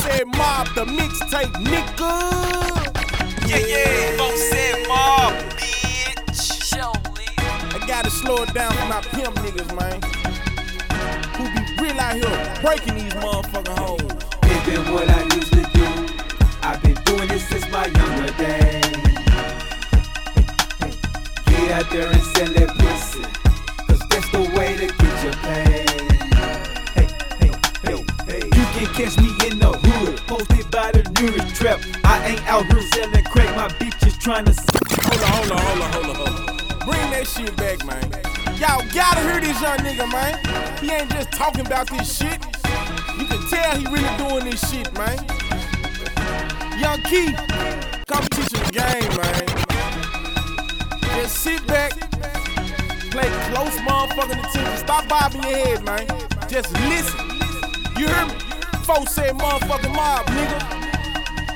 said mob, the mixtape, nigga. Yeah, yeah, folks said mob, bitch. I gotta slow it down for my pimp niggas, man. Who be real out here breaking these motherfucking hoes. It been what I used to do. I've been doing it since my younger days. Get out there and sell that pussy. Cause that's the way to get your pay. Hey, hey, hey, hey. You can catch me in the hood, posted by the nearest trap. I ain't out here selling crack, my bitch is trying to. Hold on, hold on, hold on, hold on, hold on. Bring that shit back, man. Y'all gotta hear this young nigga, man. He ain't just talking about this shit. You can tell he really doing this shit, man. Young Key, come teach him the game, man. Just sit back, play close motherfucking attention. Stop bobbing your head, man. Just listen. You hear me? Folks said motherfucking mob, nigga.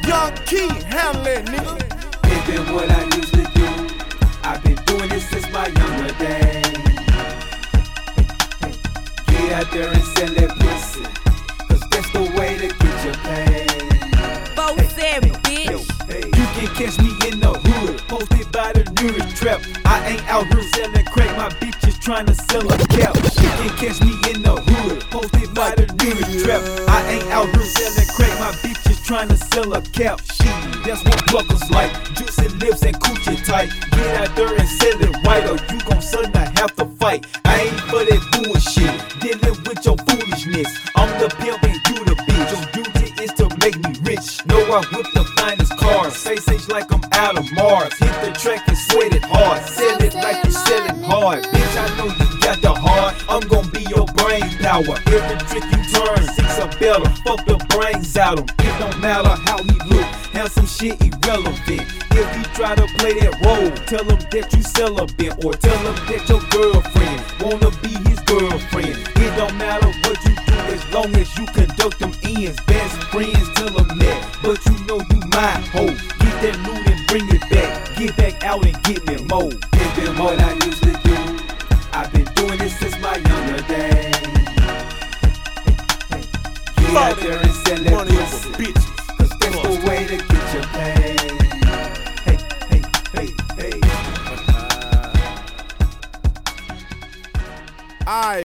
Young Key, handle that, nigga. It been what I used to do. I've been doing it since my younger days. Get out there and sell that pussy. Cause that's the way to get your pay. Folks said, bitch. You can catch me in the hood, posted by the nearest trap. I ain't out here selling crack, my bitch is trying to sell a cap. You can catch me in the hood, posted by the nearest trap. I ain't out here selling crack, my bitch is trying to sell a cap. Shit, that's what pluckers like. Juicy lips and coochie tight. Get out there and sell it right, or you gon' suddenly have to fight. I ain't for that bullshit, dealing with your foolishness. I'm the pimp and you the bitch. Your duty is to make me rich. Know I whip the finest cars. Face age like I'm out of Mars. Hit the track and sweat it hard. Sell it like selling hard. Bitch, I know you got the heart. I'm gon' be your brain power. Every trick you turn, six a better. Fuck the brains out him. It don't matter how he look. Handsome shit irrelevant. If he try to play that role, tell him that you celibate or tell him that your girlfriend wanna be his girlfriend. It don't matter what you do as long as you conduct them ends. Best friends till I'm met, but you know you my hoe. Get that loot and bring it back get back out and get me more. Pimpin' what I used to do. I've been doing this since my younger days. Get out there and sell that pussy. Cause that's the way to get your pay. All right.